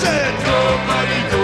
said nobody